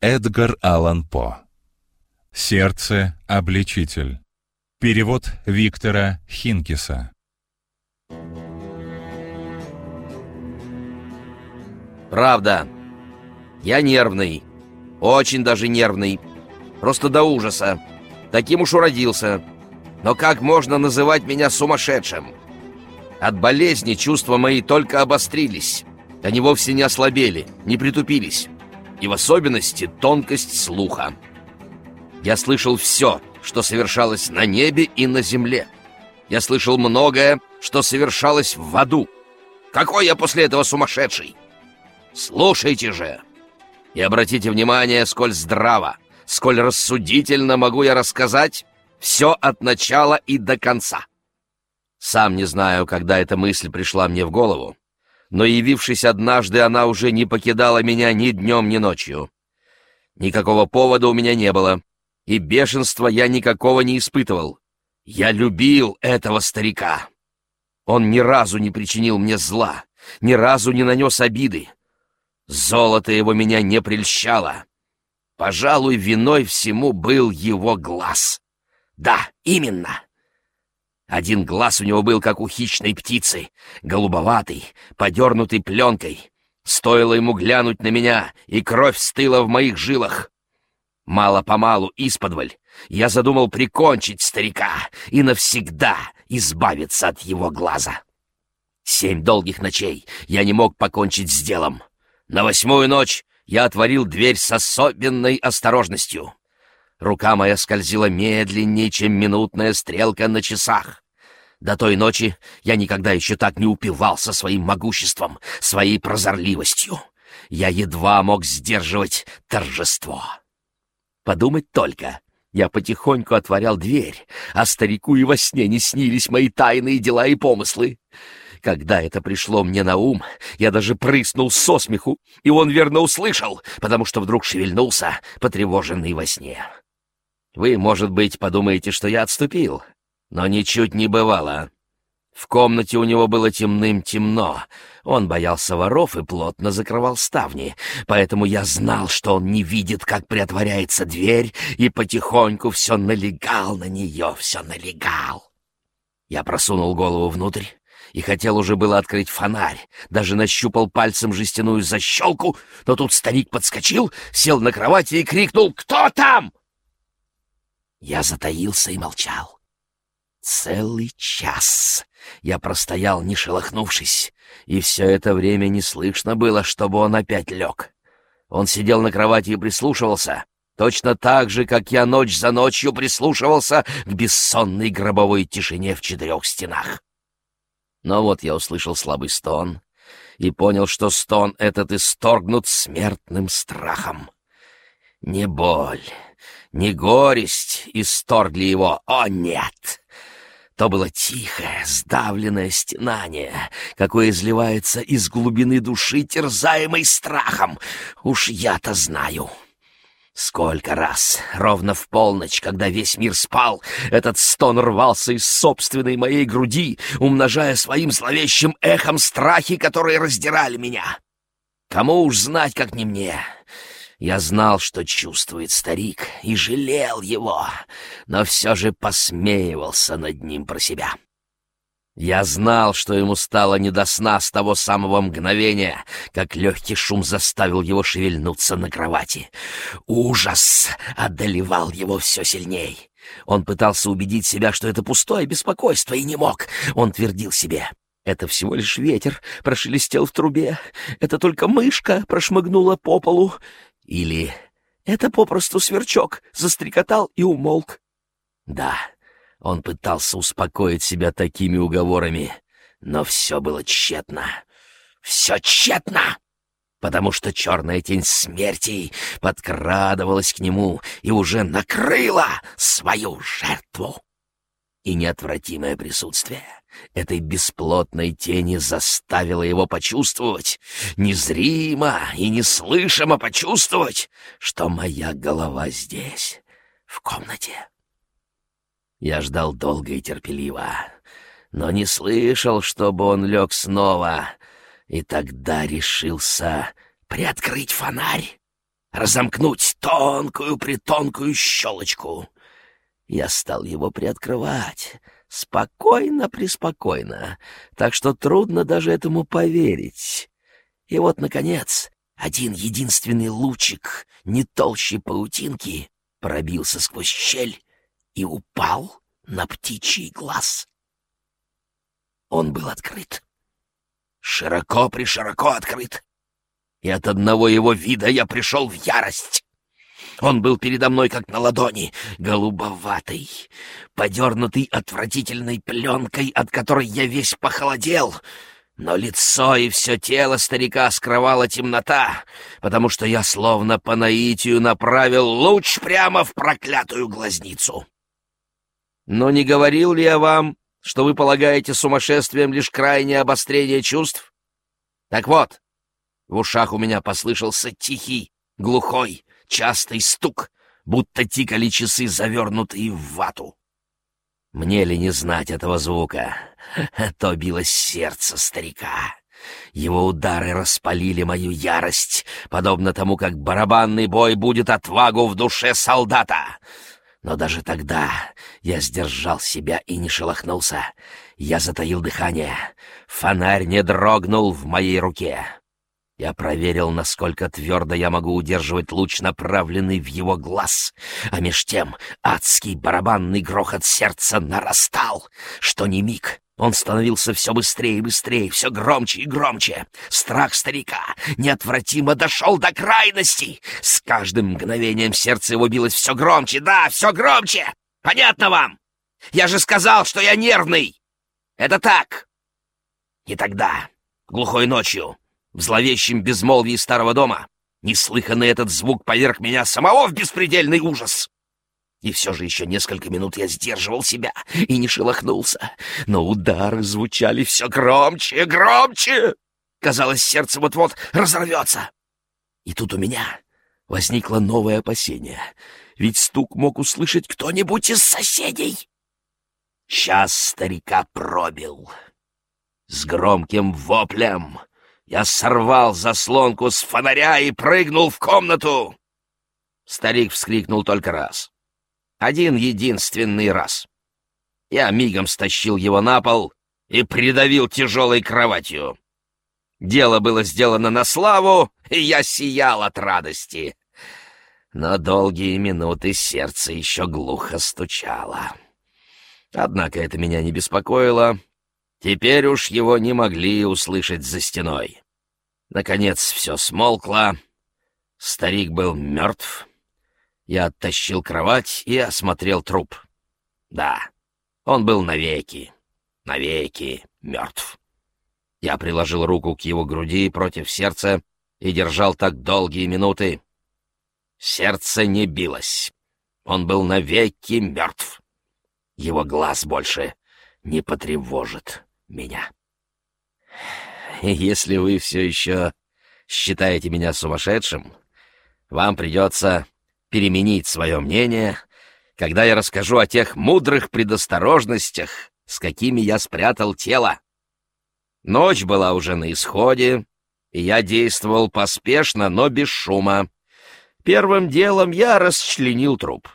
Эдгар Аллан По. Сердце — обличитель. Перевод Виктора Хинкиса. Правда. Я нервный. Очень даже нервный. Просто до ужаса. Таким уж уродился. Но как можно называть меня сумасшедшим? От болезни чувства мои только обострились. Они вовсе не ослабели, не притупились и в особенности тонкость слуха. Я слышал все, что совершалось на небе и на земле. Я слышал многое, что совершалось в аду. Какой я после этого сумасшедший? Слушайте же и обратите внимание, сколь здраво, сколь рассудительно могу я рассказать все от начала и до конца. Сам не знаю, когда эта мысль пришла мне в голову, но, явившись однажды, она уже не покидала меня ни днем, ни ночью. Никакого повода у меня не было, и бешенства я никакого не испытывал. Я любил этого старика. Он ни разу не причинил мне зла, ни разу не нанес обиды. Золото его меня не прельщало. Пожалуй, виной всему был его глаз. Да, именно. Один глаз у него был, как у хищной птицы, голубоватый, подернутый пленкой. Стоило ему глянуть на меня, и кровь стыла в моих жилах. Мало-помалу, исподволь, я задумал прикончить старика и навсегда избавиться от его глаза. Семь долгих ночей я не мог покончить с делом. На восьмую ночь я отворил дверь с особенной осторожностью. Рука моя скользила медленнее, чем минутная стрелка на часах. До той ночи я никогда еще так не упивался своим могуществом, своей прозорливостью. Я едва мог сдерживать торжество. Подумать только, я потихоньку отворял дверь, а старику и во сне не снились мои тайные дела и помыслы. Когда это пришло мне на ум, я даже прыснул со смеху, и он верно услышал, потому что вдруг шевельнулся, потревоженный во сне. Вы, может быть, подумаете, что я отступил, но ничуть не бывало. В комнате у него было темным-темно. Он боялся воров и плотно закрывал ставни, поэтому я знал, что он не видит, как приотворяется дверь, и потихоньку все налегал на нее, все налегал. Я просунул голову внутрь и хотел уже было открыть фонарь, даже нащупал пальцем жестяную защелку, но тут старик подскочил, сел на кровати и крикнул «Кто там?». Я затаился и молчал. Целый час я простоял, не шелохнувшись, и все это время не слышно было, чтобы он опять лег. Он сидел на кровати и прислушивался, точно так же, как я ночь за ночью прислушивался к бессонной гробовой тишине в четырех стенах. Но вот я услышал слабый стон и понял, что стон этот исторгнут смертным страхом. Не боль, не горесть исторгли его, о нет! То было тихое, сдавленное стенание, какое изливается из глубины души, терзаемой страхом. Уж я-то знаю. Сколько раз, ровно в полночь, когда весь мир спал, этот стон рвался из собственной моей груди, умножая своим зловещим эхом страхи, которые раздирали меня. Кому уж знать, как не мне. Я знал, что чувствует старик, и жалел его, но все же посмеивался над ним про себя. Я знал, что ему стало не до сна с того самого мгновения, как легкий шум заставил его шевельнуться на кровати. Ужас одолевал его все сильней. Он пытался убедить себя, что это пустое беспокойство, и не мог. Он твердил себе. Это всего лишь ветер прошелестел в трубе. Это только мышка прошмыгнула по полу. Или это попросту сверчок застрекотал и умолк. Да, он пытался успокоить себя такими уговорами, но все было тщетно. Все тщетно! Потому что черная тень смерти подкрадывалась к нему и уже накрыла свою жертву. И неотвратимое присутствие этой бесплотной тени заставило его почувствовать, незримо и неслышимо почувствовать, что моя голова здесь, в комнате. Я ждал долго и терпеливо, но не слышал, чтобы он лег снова, и тогда решился приоткрыть фонарь. разомкнуть тонкую-притонкую щелочку. Я стал его приоткрывать, спокойно-преспокойно, так что трудно даже этому поверить. И вот, наконец, один единственный лучик, не толще паутинки, пробился сквозь щель и упал на птичий глаз. Он был открыт. Широко-пришироко открыт. И от одного его вида я пришел в ярость. Он был передо мной как на ладони, голубоватый, подернутый отвратительной пленкой, от которой я весь похолодел. Но лицо и все тело старика скрывала темнота, потому что я словно по наитию направил луч прямо в проклятую глазницу. Но не говорил ли я вам, что вы полагаете сумасшествием лишь крайнее обострение чувств? Так вот, в ушах у меня послышался тихий, глухой, частый стук, будто тикали часы, завернутые в вату. Мне ли не знать этого звука? То билось сердце старика. Его удары распалили мою ярость, подобно тому, как барабанный бой будет отвагу в душе солдата. Но даже тогда я сдержал себя и не шелохнулся. Я затаил дыхание. Фонарь не дрогнул в моей руке. Я проверил, насколько твердо я могу удерживать луч, направленный в его глаз. А меж тем адский барабанный грохот сердца нарастал, что ни миг. Он становился все быстрее и быстрее, все громче и громче. Страх старика неотвратимо дошел до крайности. С каждым мгновением сердце его билось все громче. Да, все громче! Понятно вам? Я же сказал, что я нервный! Это так! И тогда, глухой ночью, в зловещем безмолвии старого дома. Неслыханный этот звук поверг меня самого в беспредельный ужас. И все же еще несколько минут я сдерживал себя и не шелохнулся. Но удары звучали все громче, громче. Казалось, сердце вот-вот разорвется. И тут у меня возникло новое опасение. Ведь стук мог услышать кто-нибудь из соседей. Час старика пробил. С громким воплем я сорвал заслонку с фонаря и прыгнул в комнату. Старик вскрикнул только раз. Один единственный раз. Я мигом стащил его на пол и придавил тяжелой кроватью. Дело было сделано на славу, и я сиял от радости. Но долгие минуты сердце еще глухо стучало. Однако это меня не беспокоило. Теперь уж его не могли услышать за стеной. Наконец все смолкло. Старик был мертв. Я оттащил кровать и осмотрел труп. Да, он был навеки, навеки мертв. Я приложил руку к его груди против сердца и держал так долгие минуты. Сердце не билось. Он был навеки мертв. Его глаз больше не потревожит меня. Если вы все еще считаете меня сумасшедшим, вам придется переменить свое мнение, когда я расскажу о тех мудрых предосторожностях, с какими я спрятал тело. Ночь была уже на исходе, и я действовал поспешно, но без шума. Первым делом я расчленил труп.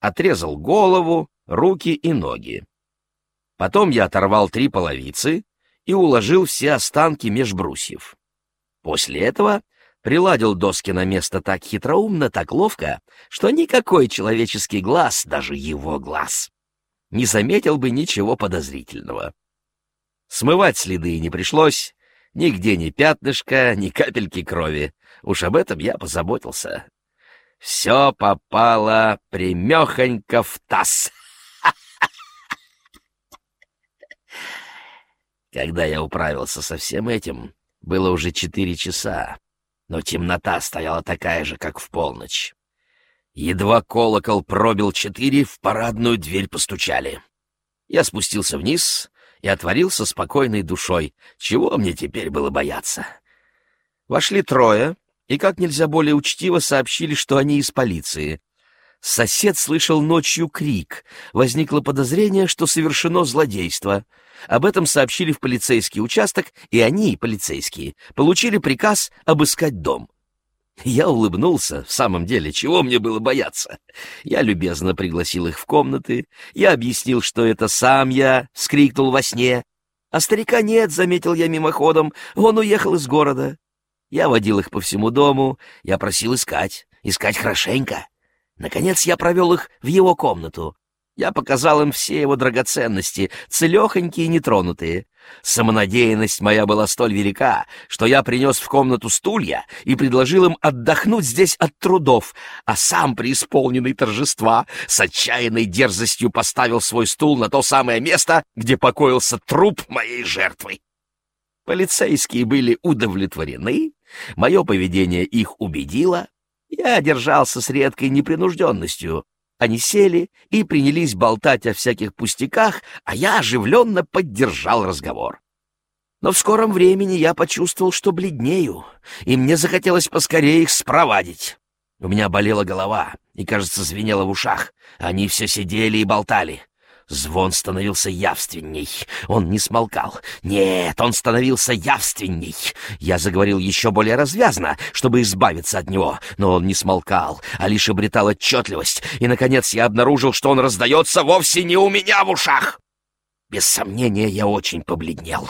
Отрезал голову, руки и ноги. Потом я оторвал три половицы и уложил все останки меж брусьев. После этого приладил доски на место так хитроумно, так ловко, что никакой человеческий глаз, даже его глаз, не заметил бы ничего подозрительного. Смывать следы не пришлось, нигде ни пятнышка, ни капельки крови. Уж об этом я позаботился. Все попало примехонько в таз. Когда я управился со всем этим, было уже четыре часа, но темнота стояла такая же, как в полночь. Едва колокол пробил четыре, в парадную дверь постучали. Я спустился вниз и отворился спокойной душой. Чего мне теперь было бояться? Вошли трое и как нельзя более учтиво сообщили, что они из полиции. Сосед слышал ночью крик. Возникло подозрение, что совершено злодейство — об этом сообщили в полицейский участок, и они, полицейские, получили приказ обыскать дом. Я улыбнулся. В самом деле, чего мне было бояться? Я любезно пригласил их в комнаты. Я объяснил, что это сам я вскрикнул во сне. А старика нет, заметил я мимоходом. Он уехал из города. Я водил их по всему дому. Я просил искать. Искать хорошенько. Наконец я провел их в его комнату. Я показал им все его драгоценности, целехонькие и нетронутые. Самонадеянность моя была столь велика, что я принес в комнату стулья и предложил им отдохнуть здесь от трудов, а сам, преисполненный торжества, с отчаянной дерзостью поставил свой стул на то самое место, где покоился труп моей жертвы. Полицейские были удовлетворены, мое поведение их убедило, я держался с редкой непринужденностью, они сели и принялись болтать о всяких пустяках, а я оживленно поддержал разговор. Но в скором времени я почувствовал, что бледнею, и мне захотелось поскорее их спровадить. У меня болела голова и, кажется, звенело в ушах. Они все сидели и болтали. Звон становился явственней. Он не смолкал. Нет, он становился явственней. Я заговорил еще более развязно, чтобы избавиться от него, но он не смолкал, а лишь обретал отчетливость. И, наконец, я обнаружил, что он раздается вовсе не у меня в ушах. Без сомнения, я очень побледнел.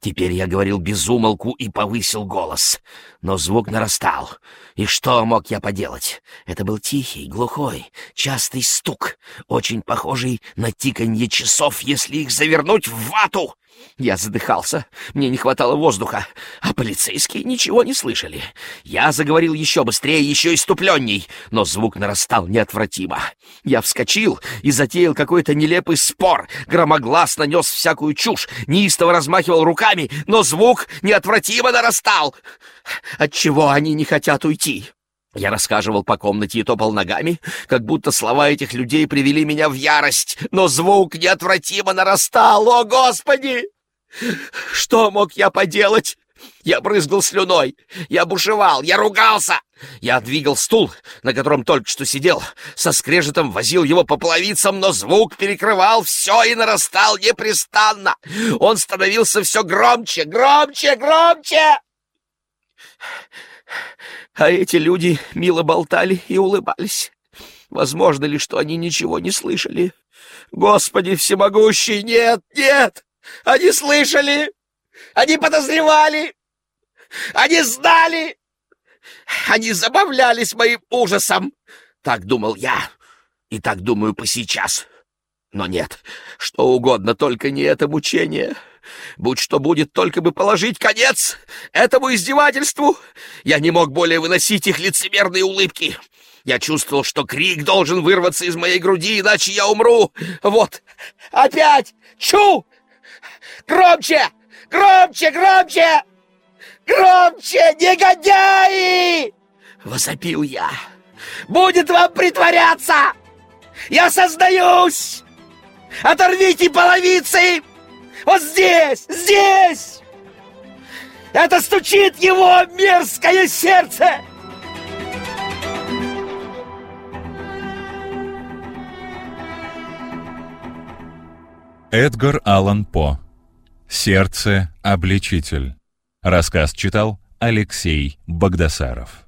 Теперь я говорил без умолку и повысил голос. Но звук нарастал. И что мог я поделать? Это был тихий, глухой, частый стук, очень похожий на тиканье часов, если их завернуть в вату. Я задыхался, мне не хватало воздуха, а полицейские ничего не слышали. Я заговорил еще быстрее, еще иступленней, но звук нарастал неотвратимо. Я вскочил и затеял какой-то нелепый спор, громогласно нес всякую чушь, неистово размахивал руками, но звук неотвратимо нарастал. Отчего они не хотят уйти? Я рассказывал по комнате и топал ногами, как будто слова этих людей привели меня в ярость, но звук неотвратимо нарастал. О, Господи! Что мог я поделать? Я брызгал слюной, я бушевал, я ругался. Я двигал стул, на котором только что сидел, со скрежетом возил его по половицам, но звук перекрывал все и нарастал непрестанно. Он становился все громче, громче, громче. А эти люди мило болтали и улыбались. Возможно ли, что они ничего не слышали? Господи всемогущий, нет, нет! Они слышали! Они подозревали! Они знали! Они забавлялись моим ужасом! Так думал я, и так думаю по сейчас. Но нет, что угодно, только не это мучение. Будь что будет, только бы положить конец этому издевательству. Я не мог более выносить их лицемерные улыбки. Я чувствовал, что крик должен вырваться из моей груди, иначе я умру. Вот, опять! Чу! Громче! Громче! Громче! Громче! Негодяи! Возопил я. Будет вам притворяться! Я создаюсь! Оторвите половицы! Вот здесь! Здесь! Это стучит его мерзкое сердце! Эдгар Аллан По. Сердце обличитель. Рассказ читал Алексей Богдасаров.